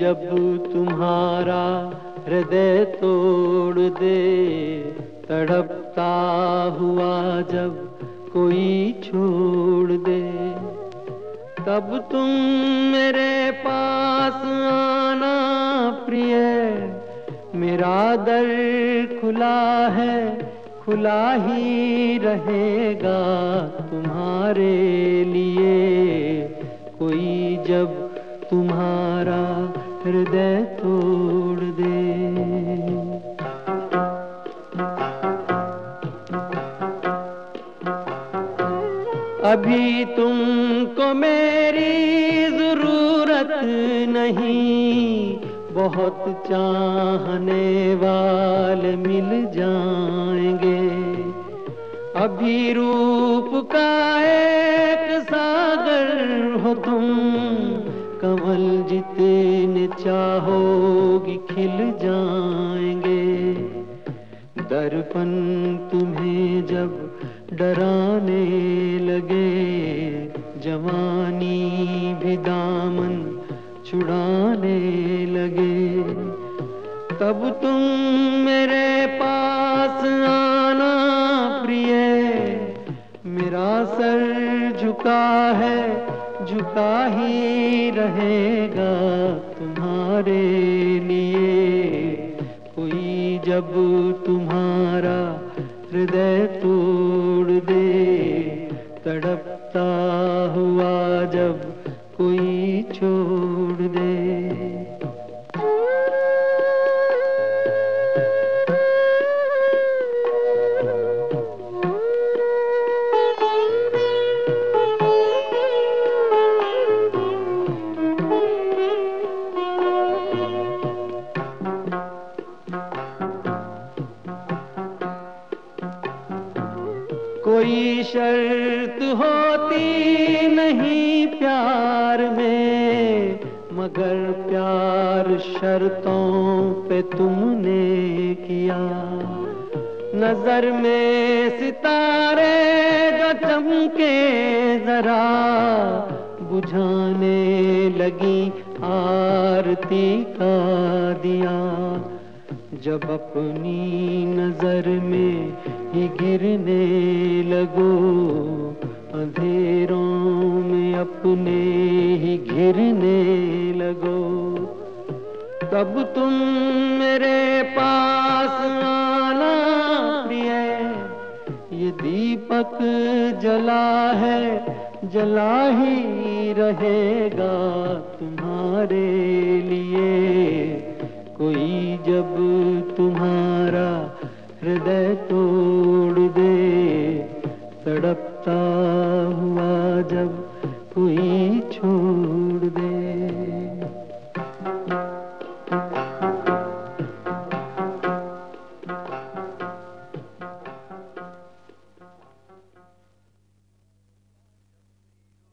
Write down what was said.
जब तुम्हारा हृदय तोड़ दे, तड़पता हुआ जब कोई छोड़ दे। तब तुम मेरे पास आना प्रिय, मेरा दर खुला है, खुला ही रहेगा तुम्हारे लिए। अभी तुमको मेरी ज़रूरत नहीं। बहुत चाहने वाले मिल जाएँगे। अभी रूप का एक सागर हो तुम। कमल जितने चाहोगी खिल जाएँगे। दर्पण तुम्हें जब डराने लगे, जवानी भी दामन छुड़ाने लगे। तब तुम मेरे पास आना प्रिय, मेरा सर झुका है, झुका ही रहेगा तुम्हारे लिए। जब तुम्हारा हृदय तोड़ दे तड़पता हुआ जब कोई छोड़ कोई शर्त होती नहीं प्यार में, मगर प्यार शर्तों पे तुमने किया। नज़र में सितारे जो चमके जरा, बुझाने लगी आरती का जब अपनी नज़र में ही गिरने लगो, अंधेरों में अपने ही घिरने लगो। तब तुम मेरे पास आना प्रिय, ये दीपक जला है, जला ही रहेगा तुम्हारे लिए। दे